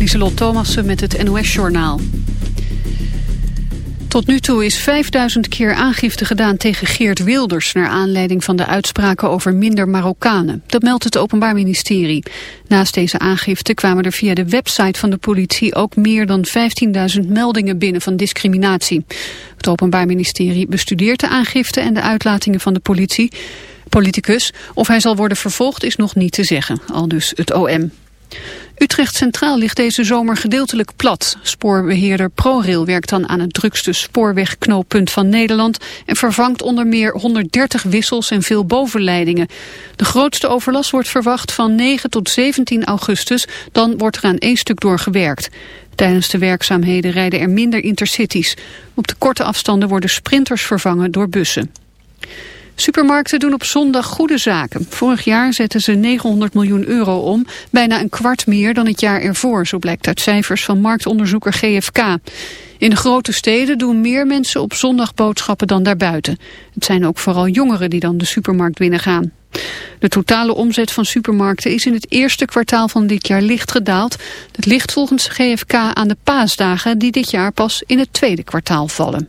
Lieselot Thomassen met het NOS-journaal. Tot nu toe is 5000 keer aangifte gedaan tegen Geert Wilders... naar aanleiding van de uitspraken over minder Marokkanen. Dat meldt het Openbaar Ministerie. Naast deze aangifte kwamen er via de website van de politie... ook meer dan 15.000 meldingen binnen van discriminatie. Het Openbaar Ministerie bestudeert de aangifte en de uitlatingen van de politie... Politicus. Of hij zal worden vervolgd is nog niet te zeggen, al dus het OM. Utrecht Centraal ligt deze zomer gedeeltelijk plat. Spoorbeheerder ProRail werkt dan aan het drukste spoorwegknooppunt van Nederland... en vervangt onder meer 130 wissels en veel bovenleidingen. De grootste overlast wordt verwacht van 9 tot 17 augustus. Dan wordt er aan één stuk doorgewerkt. Tijdens de werkzaamheden rijden er minder intercities. Op de korte afstanden worden sprinters vervangen door bussen. Supermarkten doen op zondag goede zaken. Vorig jaar zetten ze 900 miljoen euro om, bijna een kwart meer dan het jaar ervoor, zo blijkt uit cijfers van marktonderzoeker GFK. In de grote steden doen meer mensen op zondag boodschappen dan daarbuiten. Het zijn ook vooral jongeren die dan de supermarkt binnengaan. De totale omzet van supermarkten is in het eerste kwartaal van dit jaar licht gedaald. Het ligt volgens GFK aan de paasdagen die dit jaar pas in het tweede kwartaal vallen.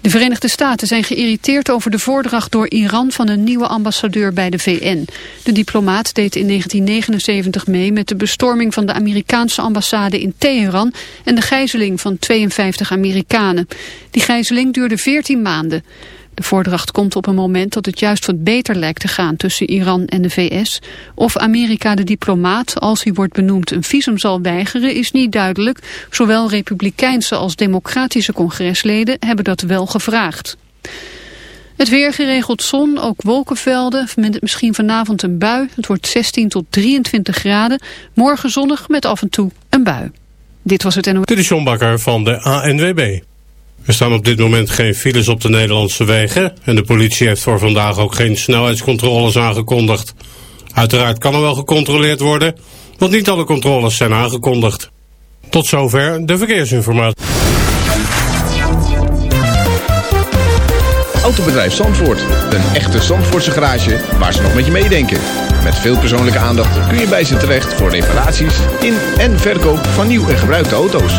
De Verenigde Staten zijn geïrriteerd over de voordracht door Iran van een nieuwe ambassadeur bij de VN. De diplomaat deed in 1979 mee met de bestorming van de Amerikaanse ambassade in Teheran en de gijzeling van 52 Amerikanen. Die gijzeling duurde 14 maanden. De voordracht komt op een moment dat het juist wat beter lijkt te gaan tussen Iran en de VS. Of Amerika de diplomaat, als hij wordt benoemd, een visum zal weigeren is niet duidelijk. Zowel republikeinse als democratische congresleden hebben dat wel gevraagd. Het weer geregeld zon, ook wolkenvelden, misschien vanavond een bui. Het wordt 16 tot 23 graden. Morgen zonnig met af en toe een bui. Dit was het NOS. Dit van de ANWB. Er staan op dit moment geen files op de Nederlandse wegen en de politie heeft voor vandaag ook geen snelheidscontroles aangekondigd. Uiteraard kan er wel gecontroleerd worden, want niet alle controles zijn aangekondigd. Tot zover de verkeersinformatie. Autobedrijf Zandvoort, een echte Zandvoortse garage waar ze nog met je meedenken. Met veel persoonlijke aandacht kun je bij ze terecht voor reparaties in en verkoop van nieuw en gebruikte auto's.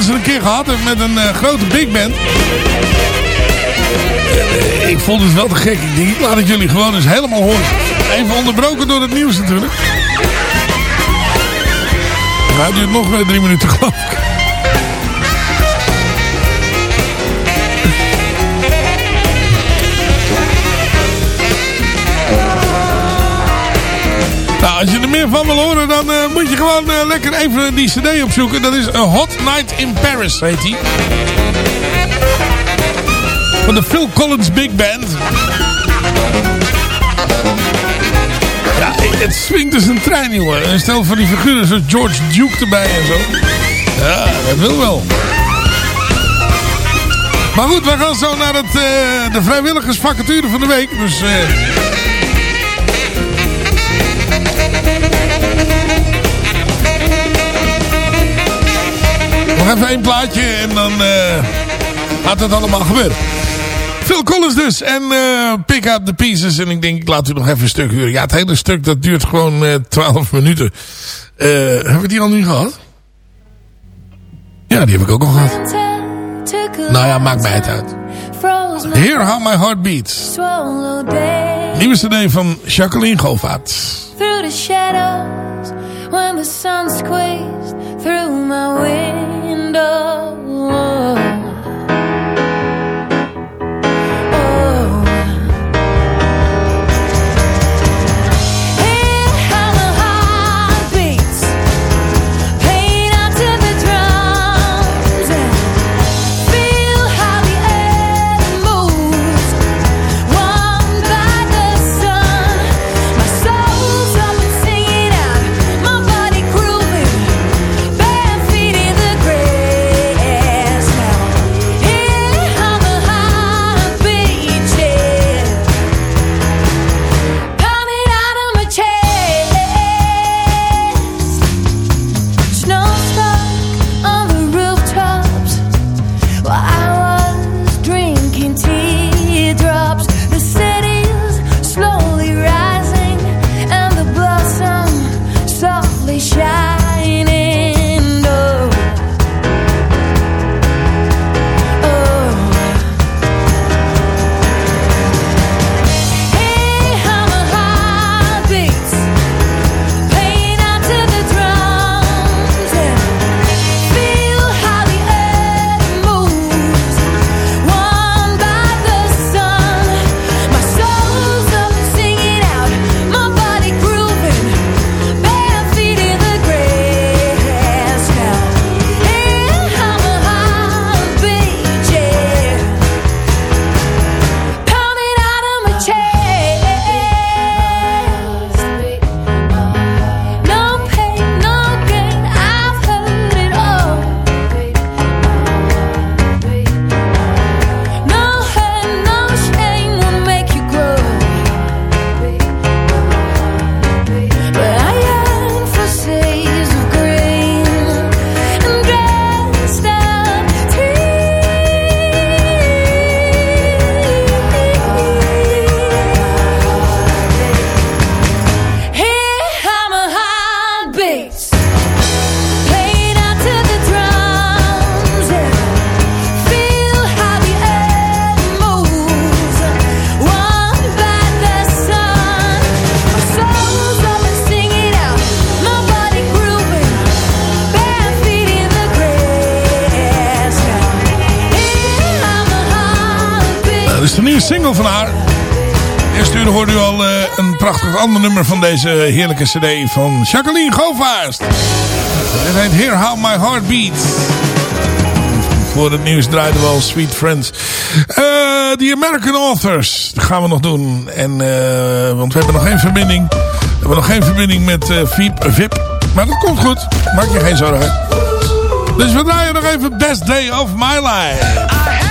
Collins een keer gehad met een eh, grote big band. Eh, ik vond het wel te gek. Ik ik laat het jullie gewoon eens helemaal horen. Even onderbroken door het nieuws natuurlijk. Het duurt nog weer drie minuten geloof ik. Nou, als je er meer van wil horen, dan eh, moet je gewoon eh, lekker even die cd opzoeken. Dat is A Hot Night in Paris, heet die. Van de Phil Collins Big Band. Ja, het swingt dus een trein, jongen. En stel van die figuren zoals George Duke erbij en zo. Ja, dat wil wel. Maar goed, we gaan zo naar het, eh, de vrijwilligersvacature van de week. Dus... Even één plaatje en dan eh, gaat het allemaal gebeuren. Phil Collins dus. En eh, Pick Up The Pieces. En ik denk, ik laat u nog even een stuk huren. Ja, het hele stuk dat duurt gewoon eh 12 minuten. Eh, hebben we die al nu gehad? Ja, die heb ik ook al gehad. Nou ja, maakt mij het uit. Hear How My Heart Beats. Nieuwe cd van Jacqueline Govaert. through the shadows when the sun squeezed through my window. Oh. Nummer van deze heerlijke cd van Jacqueline Govaert. Dit heet Hear How My Heart Beats. Voor het nieuws draaiden we al Sweet Friends. Eh The American Authors. Dat gaan we nog doen. En, eh, want we hebben nog geen verbinding. We hebben nog geen verbinding met eh VIP, VIP. Maar dat komt goed. Maak je geen zorgen. Dus we draaien nog even Best Day of My Life.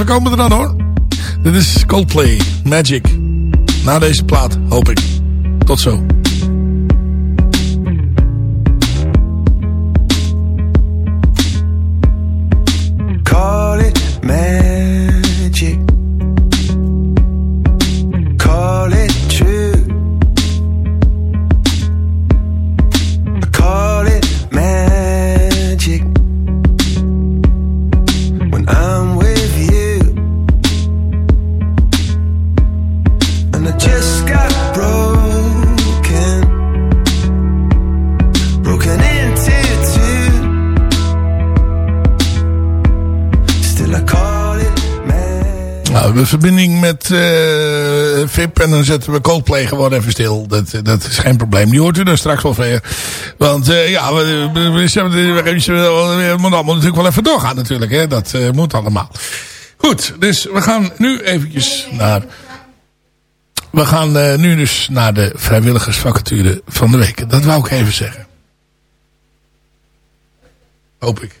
We komen er dan hoor. Dit is Coldplay, Magic. Na deze plaat, hoop ik. Tot zo. Met eh VIP en dan zetten we Coldplay gewoon even stil. Dat, dat is geen probleem. Die hoort u dan straks wel weer. Want eh, ja, we, we, we, moeten allemaal natuurlijk wel even doorgaan natuurlijk. Hè? Dat eh, moet allemaal. Goed, dus we gaan nu eventjes naar... We gaan nu dus naar de vrijwilligersvacature van de week. Dat wou ik even zeggen. Hoop ik.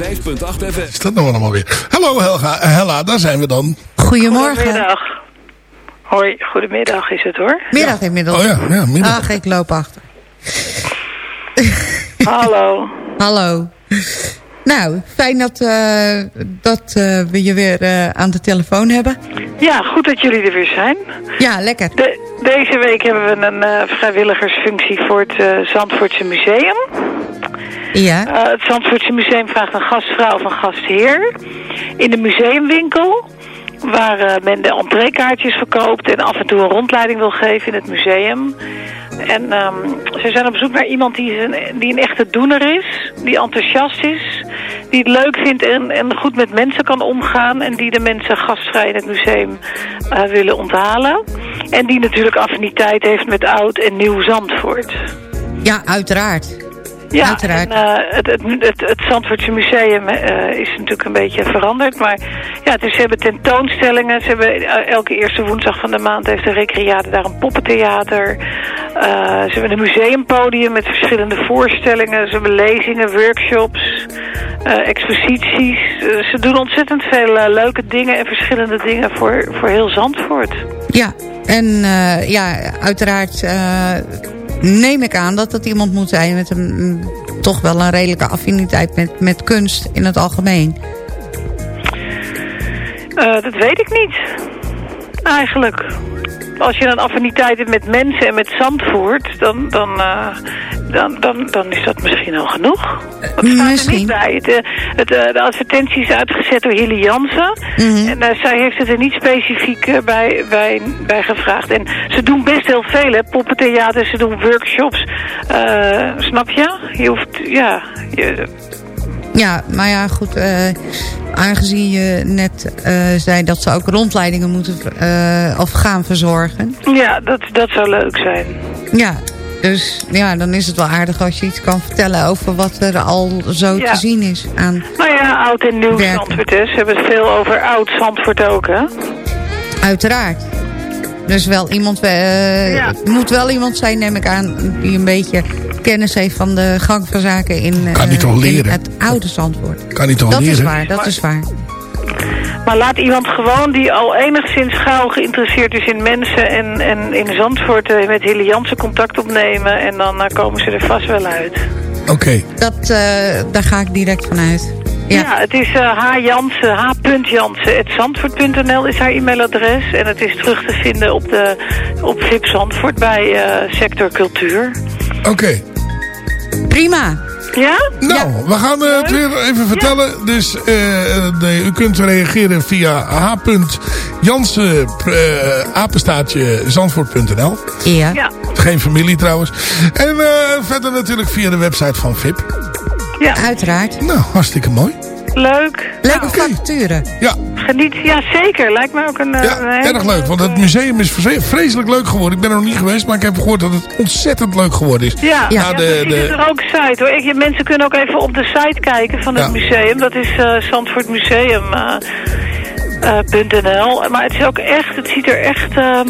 105.8 FM. Is dat nou allemaal weer? Hallo Helga, eh, Hella, daar zijn we dan. Goedemorgen. Goedemiddag. Hoi, goedemiddag is het hoor. Middag inmiddels. Oh ja, ja middag. Ach, ik loop achter. Hallo. Hallo. Nou, fijn dat, eh, dat eh, we je weer eh, aan de telefoon hebben. Ja, goed dat jullie er weer zijn. Ja, lekker. De, deze week hebben we een eh, vrijwilligersfunctie voor het Zandvoortse Museum. Ja. Eh, het Zandvoortse Museum vraagt een gastvrouw of een gastheer in de museumwinkel. Waar eh, men de entreekaartjes verkoopt en af en toe een rondleiding wil geven in het museum. En ehm, ze zijn op zoek naar iemand die een, die een echte doener is, die enthousiast is, die het leuk vindt en, en goed met mensen kan omgaan. En die de mensen gastvrij in het museum eh, willen onthalen. En die natuurlijk affiniteit heeft met oud en nieuw Zandvoort. Ja, uiteraard. Ja, Uiteraard. en eh, het, het, het, het Zandvoortse Museum eh, is natuurlijk een beetje veranderd. Maar ja, dus ze hebben tentoonstellingen. Ze hebben eh, elke eerste woensdag van de maand heeft de Recreade daar een poppentheater. Ze hebben een museumpodium met verschillende voorstellingen. Ze hebben lezingen, workshops, exposities. Ze doen ontzettend veel leuke dingen en verschillende dingen voor, voor heel Zandvoort. Ja, en ja, uiteraard neem ik aan dat dat iemand moet zijn met een mm, toch wel een redelijke affiniteit met, met kunst in het algemeen. Eh, dat weet ik niet. Eigenlijk. Als je een affiniteit hebt met mensen en met Zandvoort, dan, dan, eh, dan, dan, dan is dat misschien al genoeg. Dat staat er niet bij. Het, eh, het, eh, de advertentie is uitgezet door Hilly Jansen. Mhm. En zij heeft het er niet specifiek bij, bij, bij gevraagd. En ze doen best heel veel, hè. Poppentheater, ze doen workshops. Snap je? Je hoeft, ja... Je, Ja, maar ja, goed. eh, aangezien je net eh, zei dat ze ook rondleidingen moeten eh, of gaan verzorgen. ja, dat, dat zou leuk zijn. Ja, dus ja, dan is het wel aardig als je iets kan vertellen over wat er al zo Ja. te zien is aan. Nou ja, oud en nieuw Werken. Zandvoort. Ze hebben het veel over oud Zandvoort ook, hè. Uiteraard. Dus wel iemand, Ja. moet wel iemand zijn, neem ik aan, die een beetje kennis heeft van de gang van zaken in, Kan eh, in het oude Zandvoort. Kan niet toch dat leren? is waar, dat is waar. Maar laat iemand gewoon die al enigszins gauw geïnteresseerd is in mensen en, en in Zandvoort eh, met Hilly Jansen contact opnemen. En dan eh, komen ze er vast wel uit. Oké. Dat, eh, daar ga ik direct vanuit. Ja, het is eh H. Jansen, h.jansen.zandvoort.nl is haar e-mailadres. En het is terug te vinden op, de, op VIP Zandvoort bij eh, sector cultuur. Oké. Prima. Ja? Nou, we gaan eh, het weer even vertellen. Dus eh, eh, de- u kunt reageren via h.jansen eh. Ja. Ja. Geen familie trouwens. En eh, verder natuurlijk via de website van VIP. Ja. Uiteraard. Nou, hartstikke mooi. Leuk. Leuke facturen. Ja, Geniet. Ja, zeker. Lijkt me ook een... eh, een hele erg leuk. Want het museum is vre- vreselijk leuk geworden. Ik ben er nog niet geweest, maar ik heb gehoord dat het ontzettend leuk geworden is. Ja, ja. de, er de, er ook site hoor. Ik, mensen kunnen ook even op de site kijken van het Ja. museum. Dat is eh zandvoortmuseum.nl. maar het is ook echt, het ziet er echt, ehm,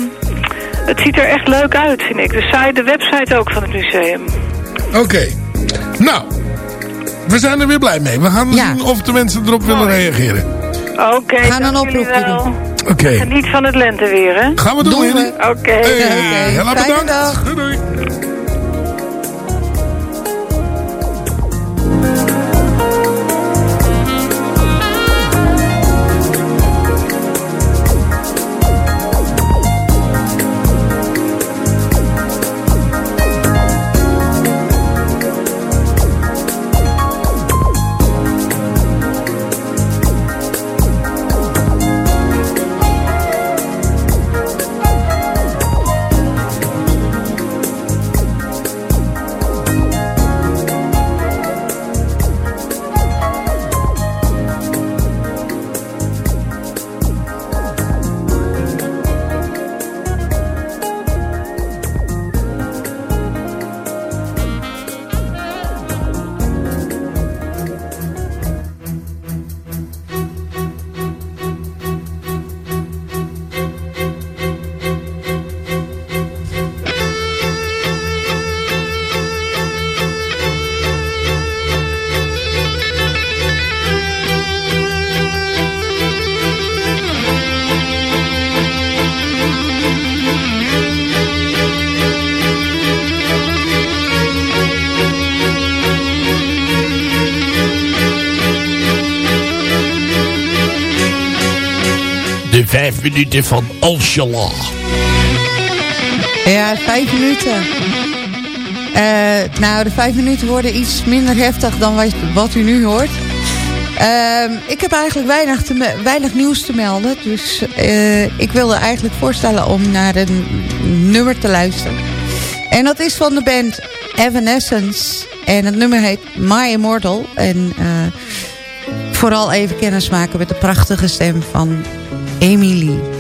het ziet er echt leuk uit vind ik. De, site, de website ook van het museum. Oké. Nou, we zijn er weer blij mee. We gaan Ja. zien of de mensen erop willen reageren. Oké, Gaan een dank jullie oproepje doen. Oké. Geniet van het lenteweer hè. Gaan we doen. Henny? Oké. Hey, Oké, heel bedankt. dag. Doei, doei. Vijf minuten van Angela. Ja, vijf minuten. Eh, nou, de vijf minuten worden iets minder heftig dan wat, u nu hoort. Ehm, ik heb eigenlijk weinig, te weinig nieuws te melden. Dus eh, ik wilde eigenlijk voorstellen om naar een nummer te luisteren. En dat is van de band Evanescence. En het nummer heet My Immortal. En eh, vooral even kennis maken met de prachtige stem van Amy Lee.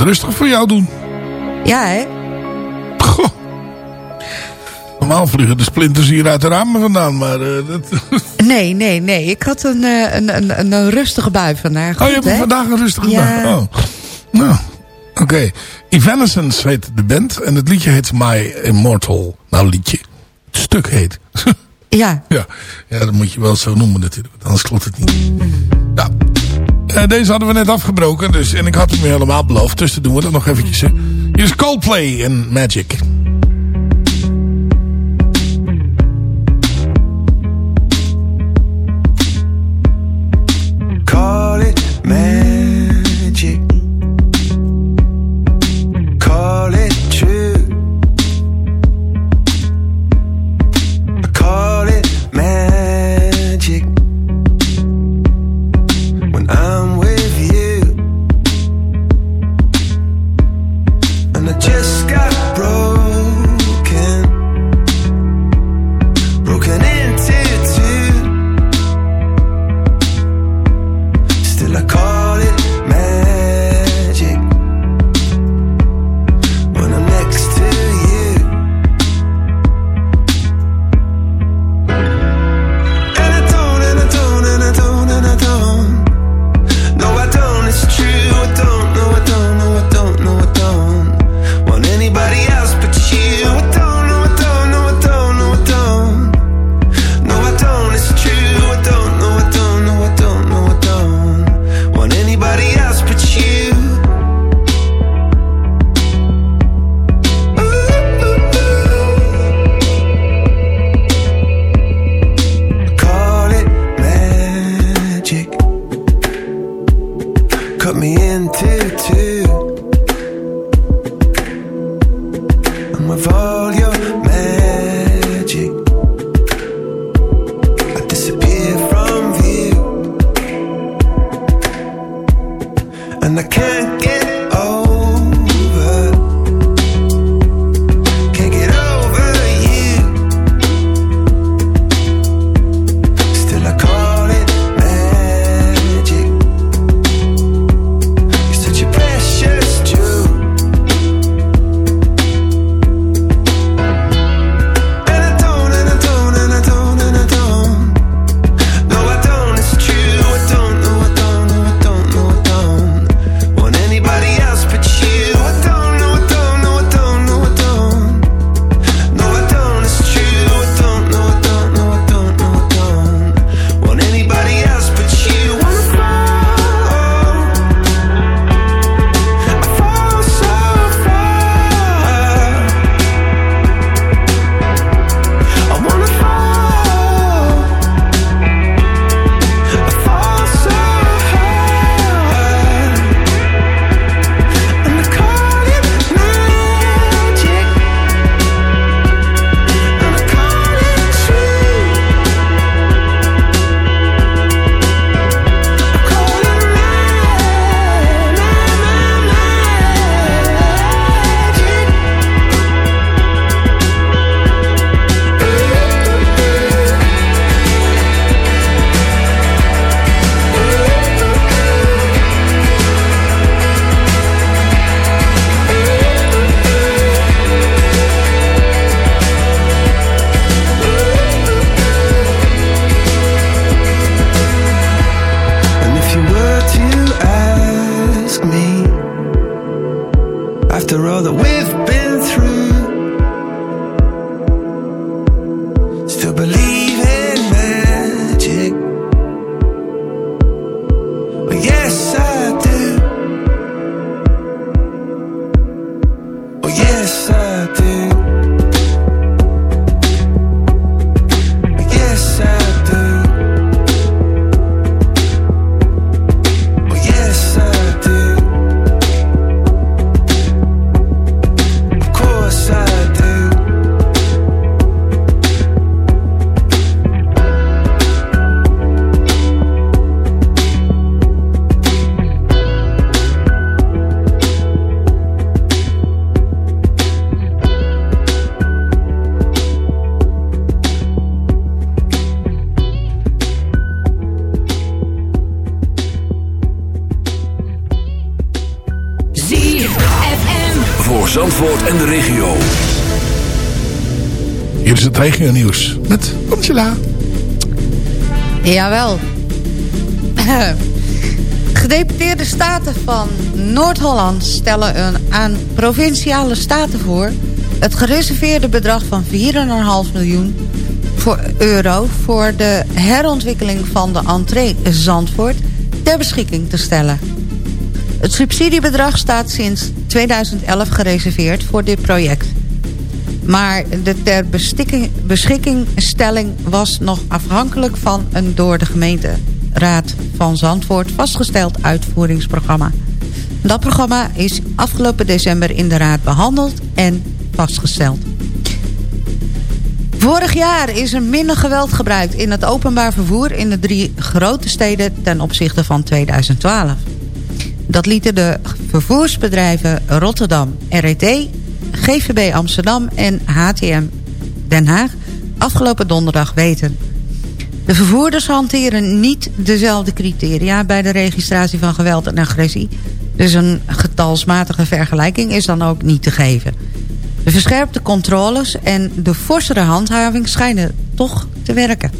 Wat rustig voor jou doen. Ja, hè? Normaal vliegen de splinters hier uit de ramen vandaan, maar... eh, dat... Nee, nee, nee. Ik had een, eh, een, een, een, rustige bui vandaag. Oh, je Goed, hebt hè? vandaag een rustige Ja. dag. Oh. Nou, oké. Evanescence heet de band en het liedje heet My Immortal. Nou, liedje. Het stuk heet. Ja. ja. Ja, dat moet je wel zo noemen natuurlijk, anders klopt het niet. Ja. Eh, deze hadden we net afgebroken, dus, en ik had hem helemaal beloofd. Dus dan doen we dat nog eventjes. Hè. Hier is Coldplay en Magic. Noord-Holland stellen een aan provinciale staten voor... het gereserveerde bedrag van 4,5 miljoen euro... voor de herontwikkeling van de entree Zandvoort ter beschikking te stellen. Het subsidiebedrag staat sinds 2011 gereserveerd voor dit project. Maar de ter beschikkingstelling was nog afhankelijk van een door de gemeenteraad van Zandvoort vastgesteld uitvoeringsprogramma. Dat programma is afgelopen december in de raad behandeld en vastgesteld. Vorig jaar is er minder geweld gebruikt in het openbaar vervoer in de drie grote steden ten opzichte van 2012. Dat lieten de vervoersbedrijven Rotterdam, RET, GVB Amsterdam en HTM Den Haag afgelopen donderdag weten. De vervoerders hanteren niet dezelfde criteria bij de registratie van geweld en agressie. Dus een getalsmatige vergelijking is dan ook niet te geven. De verscherpte controles en de forsere handhaving schijnen toch te werken.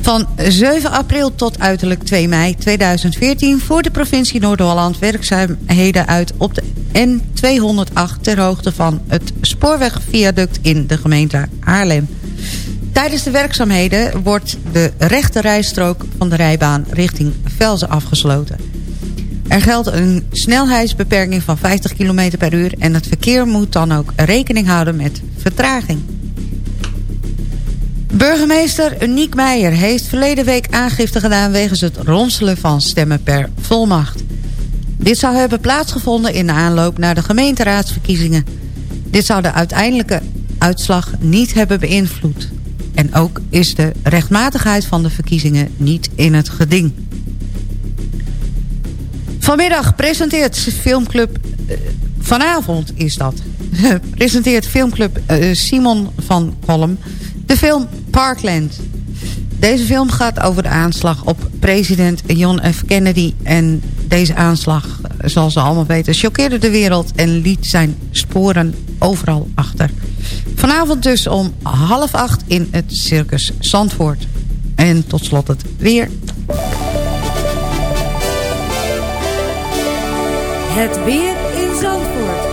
Van 7 april tot uiterlijk 2 mei 2014 voert de provincie Noord-Holland werkzaamheden uit op de N208 ter hoogte van het spoorwegviaduct in de gemeente Haarlem. Tijdens de werkzaamheden wordt de rechte rijstrook van de rijbaan richting Velzen afgesloten. Er geldt een snelheidsbeperking van 50 km per uur en het verkeer moet dan ook rekening houden met vertraging. Burgemeester Uniek Meijer heeft verleden week aangifte gedaan... wegens het ronselen van stemmen per volmacht. Dit zou hebben plaatsgevonden in de aanloop naar de gemeenteraadsverkiezingen. Dit zou de uiteindelijke uitslag niet hebben beïnvloed. En ook is de rechtmatigheid van de verkiezingen niet in het geding. Vanmiddag presenteert filmclub... eh, vanavond is dat. presenteert filmclub eh, Simon van Kolm de film Parkland. Deze film gaat over de aanslag op president John F. Kennedy. En deze aanslag, eh, zoals ze allemaal weten, choqueerde de wereld... en liet zijn sporen overal achter. Vanavond dus om half acht in het Circus Zandvoort. En tot slot het weer. Het weer in Zandvoort.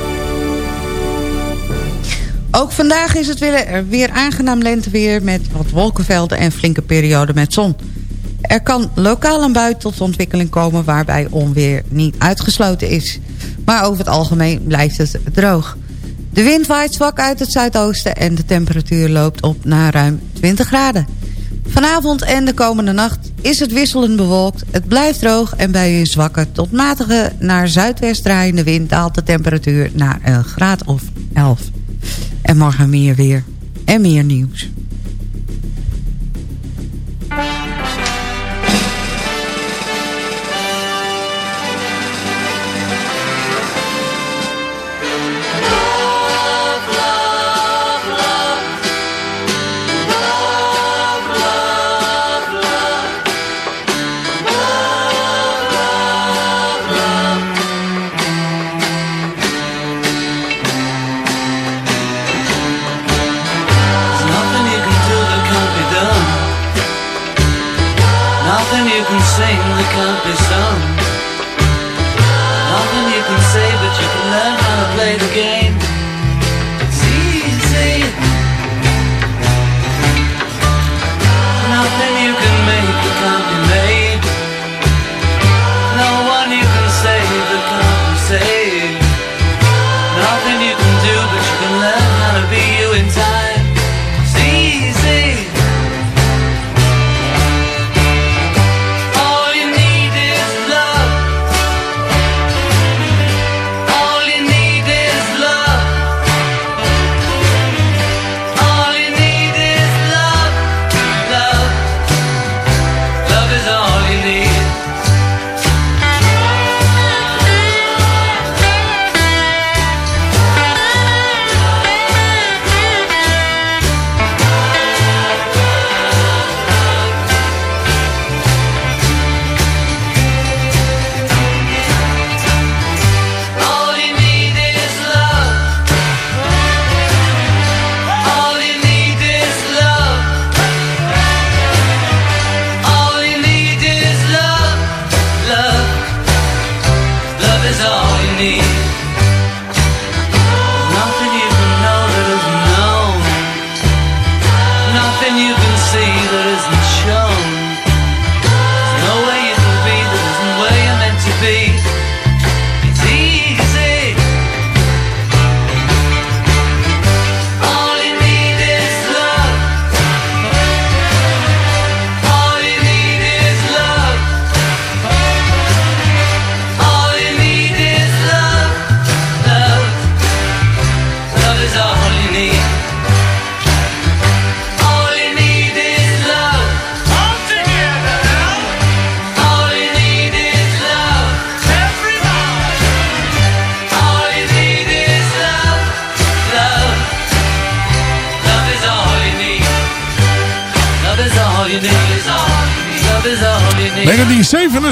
Ook vandaag is het weer, weer aangenaam lenteweer met wat wolkenvelden en flinke perioden met zon. Er kan lokaal een bui tot ontwikkeling komen waarbij onweer niet uitgesloten is. Maar over het algemeen blijft het droog. De wind waait zwak uit het zuidoosten en de temperatuur loopt op naar ruim 20 graden. Vanavond en de komende nacht is het wisselend bewolkt. Het blijft droog en bij een zwakke tot matige naar zuidwest draaiende wind daalt de temperatuur naar een graad of 11. En morgen meer weer en meer nieuws. play the game.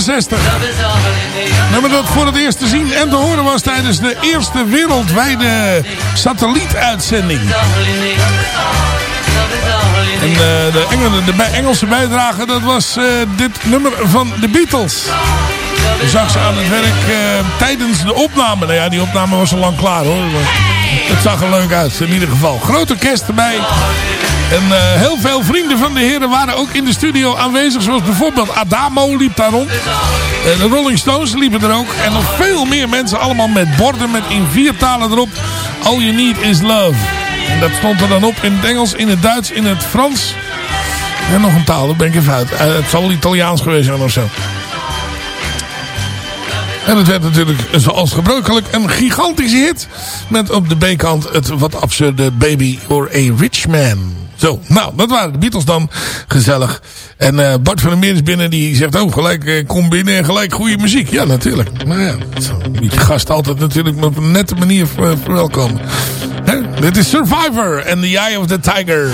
1967. Nummer dat voor het eerst te zien en te horen was tijdens de eerste wereldwijde satellietuitzending. En eh, de, Engelse, de Engelse bijdrage, dat was eh, dit nummer van de Beatles. Je zag ze aan het werk eh, tijdens de opname. Nou ja, die opname was al lang klaar hoor. Het zag er leuk uit in ieder geval. Grote kerst erbij. En eh, heel veel vrienden van de heren waren ook in de studio aanwezig. Zoals bijvoorbeeld Adamo liep daar rond. Eh, de Rolling Stones liepen er ook. En nog veel meer mensen. Allemaal met borden met in vier talen erop. All you need is love. Dat stond er dan op in het Engels, in het Duits, in het Frans. En nog een taal, dat ben ik even uit. Eh, het zal Italiaans geweest zijn of zo. En het werd natuurlijk zoals gebruikelijk een gigantische hit. Met op de B-kant het wat absurde Baby or a Rich Man. Zo, nou, dat waren de Beatles dan. Gezellig. En eh, Bart van der Meer is binnen. Die zegt ook gelijk, eh, kom binnen en gelijk goede muziek. Ja, natuurlijk. Maar ja, zo, moet je gast altijd natuurlijk op een nette manier ver- verwelkomen. Dit is Survivor and the Eye of the Tiger.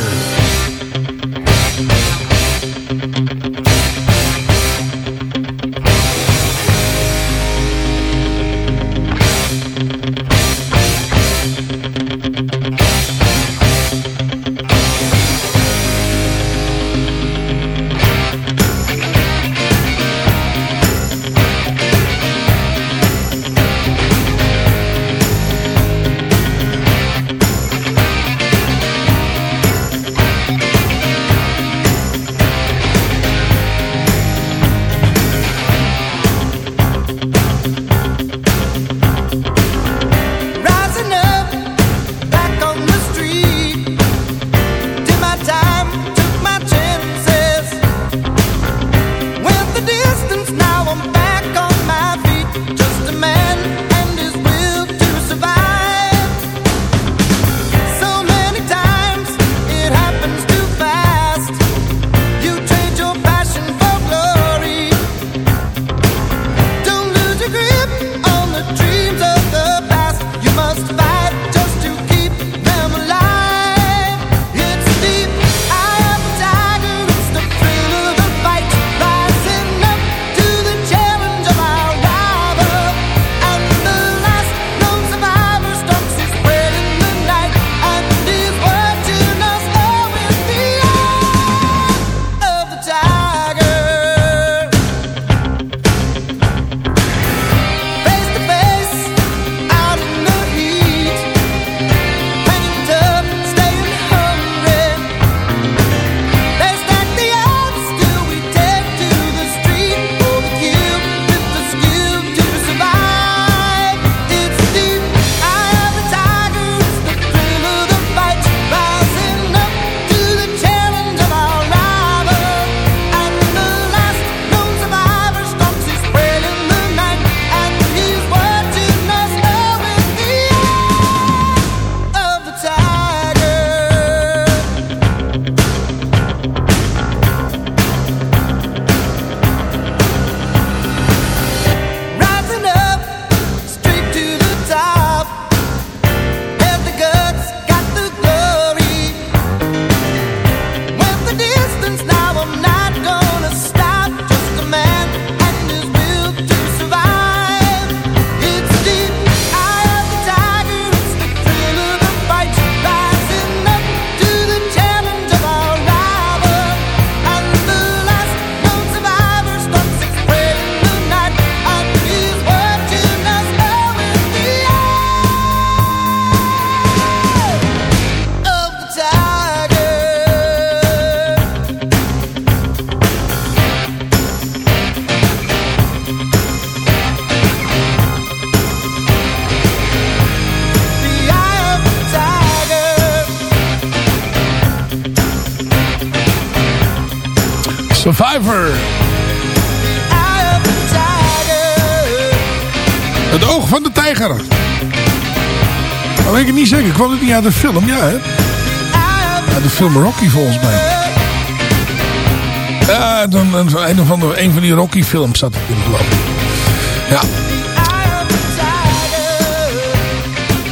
Het oog van de tijger. Dat weet ik niet zeker. Kwam het niet uit de film? Ja, hè? De film Rocky volgens mij. Ja, dan, een, of andere, een van die Rocky films zat ik in geloof ik. Ja.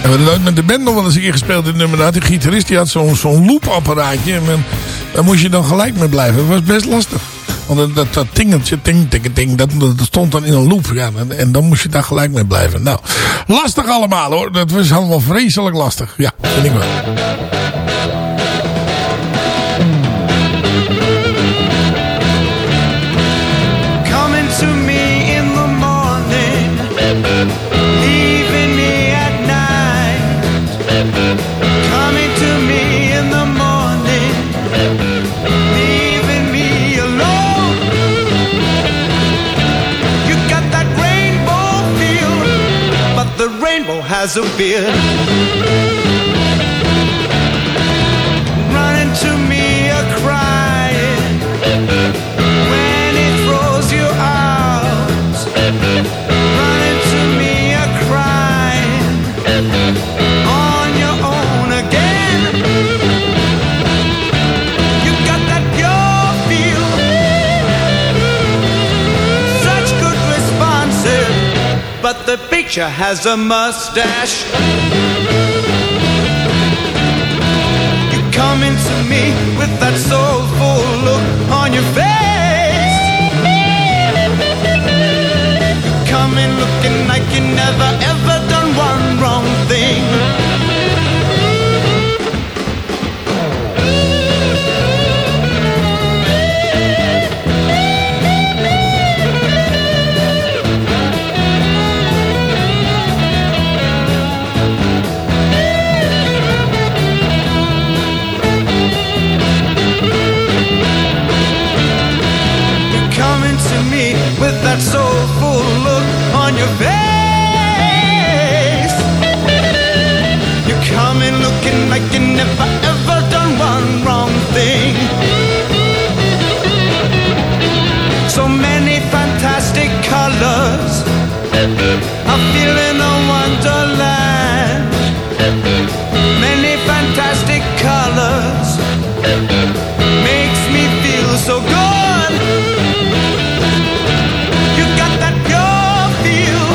En we hebben het met de band nog wel eens een keer gespeeld dit nummer. Die gitarist die had zo'n zo'n loopapparaatje. En daar moest je dan gelijk mee blijven. Dat was best lastig. Want dat, dat, tingeltje, ting, ting, ting, dat, dat stond dan in een loop. Ja, en, en dan moest je daar gelijk mee blijven. Nou, lastig allemaal hoor. Dat was allemaal vreselijk lastig. Ja, vind ik wel. Has a. the picture has a mustache. You come into me with that soulful look on your face. You come in looking like you never ever I feel in a wonderland. Many fantastic colors makes me feel so good. You got that pure feel,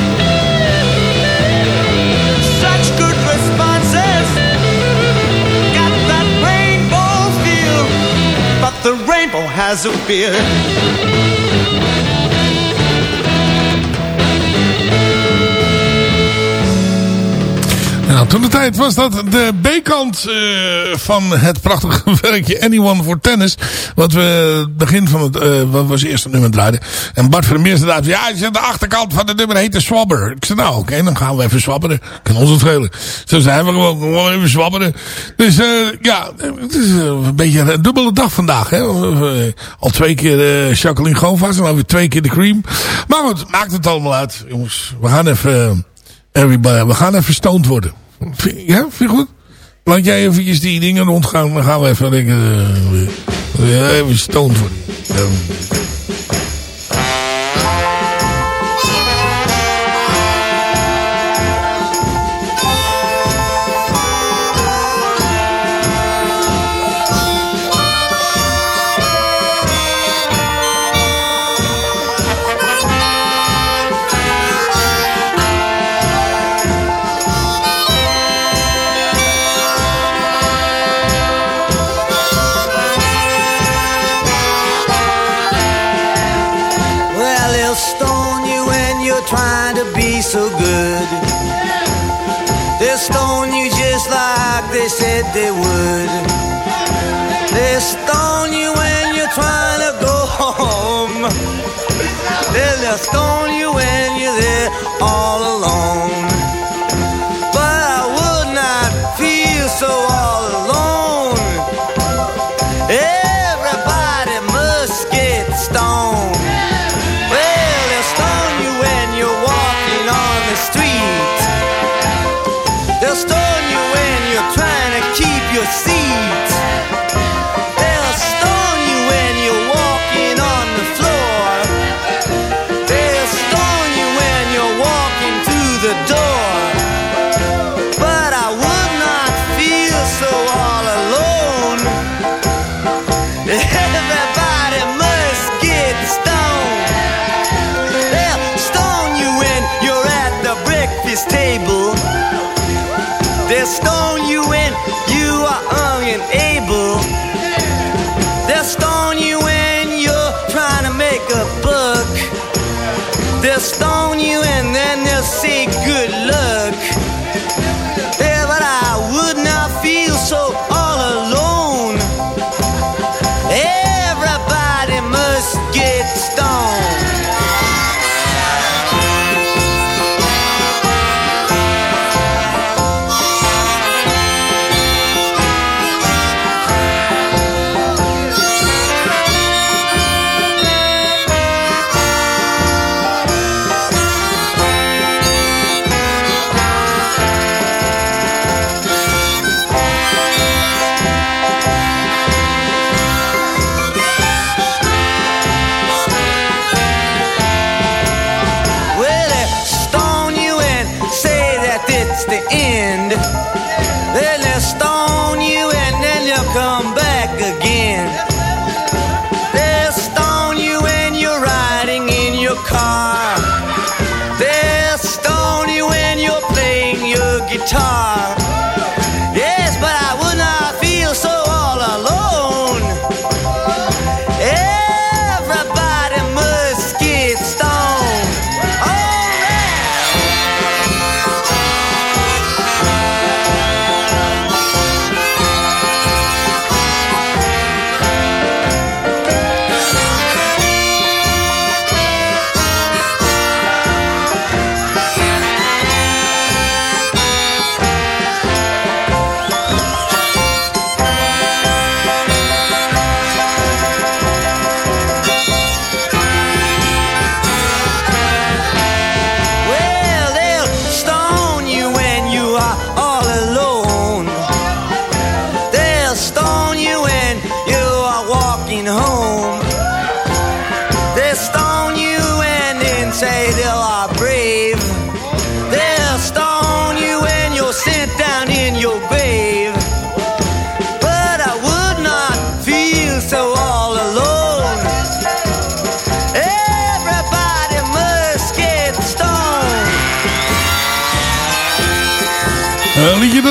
such good responses. Got that rainbow feel, but the rainbow has a beard. Toen de tijd was dat de B-kant eh, van het prachtige werkje Anyone for Tennis. Wat we begin van het, eh, wat was het eerste nummer draaiden. En Bart Vermeers zei, ja, je zit de achterkant van het nummer heet de Swabber. Ik zei, nou oké, dan gaan we even swabberen. Kan ons het schelen. Zo zijn we gewoon, gewoon even swabberen. Dus eh, ja, het is een beetje een dubbele dag vandaag. Hè? Al twee keer Jacqueline Govas en dan weer twee keer de Cream. Maar goed, maakt het allemaal uit. Jongens, we gaan even... Everybody, we gaan even stoned worden. Ja, vind je goed? Laat jij eventjes die dingen rondgaan. Dan gaan we even eh, even. Ja. Well, they would.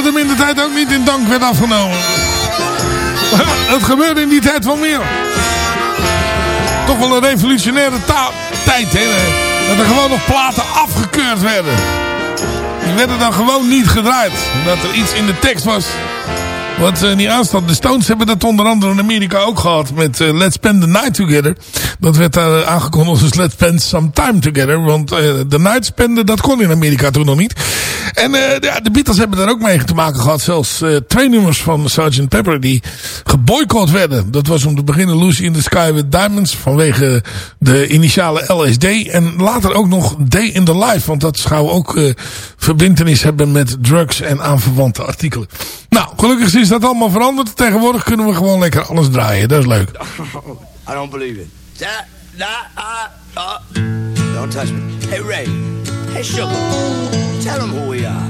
Dat hem in de tijd ook niet in dank werd afgenomen. Het gebeurde in die tijd wel meer. Toch wel een revolutionaire tijd, hè. Dat er gewoon nog platen afgekeurd werden. Die werden dan gewoon niet gedraaid. Omdat er iets in de tekst was wat eh, niet aanstond. De Stones hebben dat onder andere in Amerika ook gehad met eh, Let's Spend the Night Together. Dat werd daar aangekondigd als Let's Spend Some Time Together. Want eh, de Night Spenden, dat kon in Amerika toen nog niet. En eh, ja, de Beatles hebben daar ook mee te maken gehad. Zelfs eh, twee nummers van Sgt. Pepper die geboycott werden. Dat was om te beginnen Lucy in the Sky with Diamonds vanwege de initiale LSD. En later ook nog Day in the Life. Want dat zou ook eh verbintenis hebben met drugs en aanverwante artikelen. Nou, gelukkig is dat allemaal veranderd. Tegenwoordig kunnen we gewoon lekker alles draaien. Dat is leuk. I don't believe it. Don't touch me. Hey, Ray. Hey, Sugar. Tell them who we are.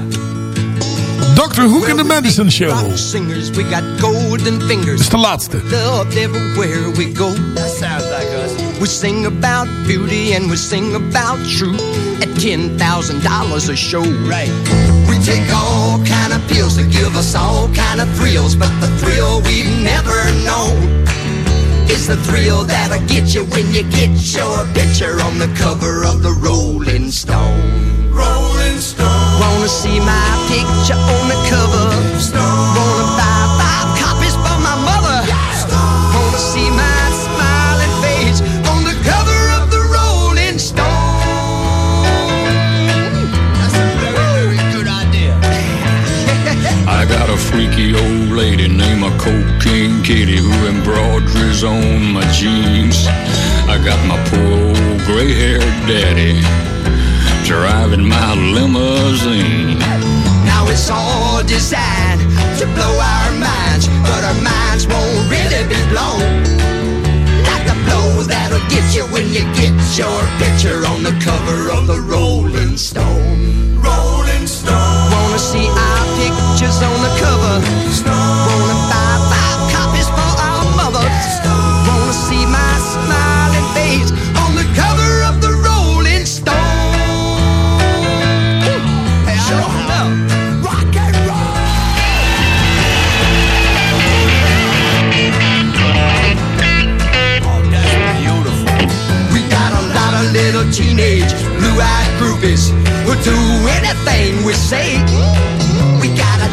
Dr. Hook and the Madison Show. Rock singers, we got golden fingers. Dat is de laatste. Loved everywhere we go. That sounds like us. We sing about beauty and we sing about truth at ten thousand dollars a show. Right. We take all kind of pills to give us all kind of thrills, but the thrill we've never known is the thrill that'll get you when you get your picture on the cover of the Rolling Stone. Rolling Stone. Wanna see my picture on the cover? Wanna got a freaky old lady named a Cocaine Kitty who embroiders on my jeans. I got my poor old gray-haired daddy driving my limousine. Now it's all designed to blow our minds, but our minds won't really be blown. Like the blow that'll get you when you get your picture on the cover of the Rolling Stone. Rolling cover? Wanna buy five copies for our mothers? Wanna see my smiling face on the cover of the Rolling Stone? Hey, I don't know. Rock and roll. Oh, that's beautiful. We got a lot of little teenage blue-eyed groupies who do anything we say.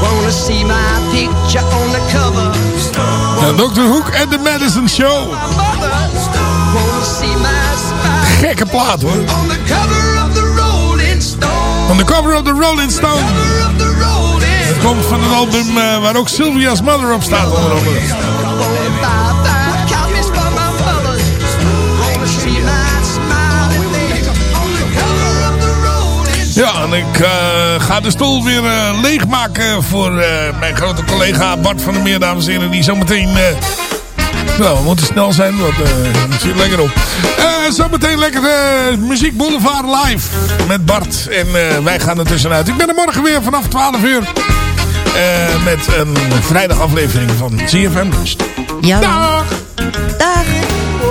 Wanna see my picture on the cover? Ja, Dr. Hook en the Madison Show. Gekke plaat hoor. on the cover of the Rolling Stone? On the cover of the Rolling Stone. Het komt van het album eh, waar ook Sylvia's Mother op staat onder andere. Ja, en ik eh, ga de stoel weer eh, leegmaken voor eh, mijn grote collega Bart van der Meer, dames en heren. Die zometeen... eh nou, we moeten snel zijn, want eh, het zit lekker op. Eh zometeen lekker Muziek Boulevard live met Bart. En eh, wij gaan er tussenuit. Ik ben er morgen weer vanaf 12 uur. eh, met een vrijdagaflevering van Lunch. Ja. Dag.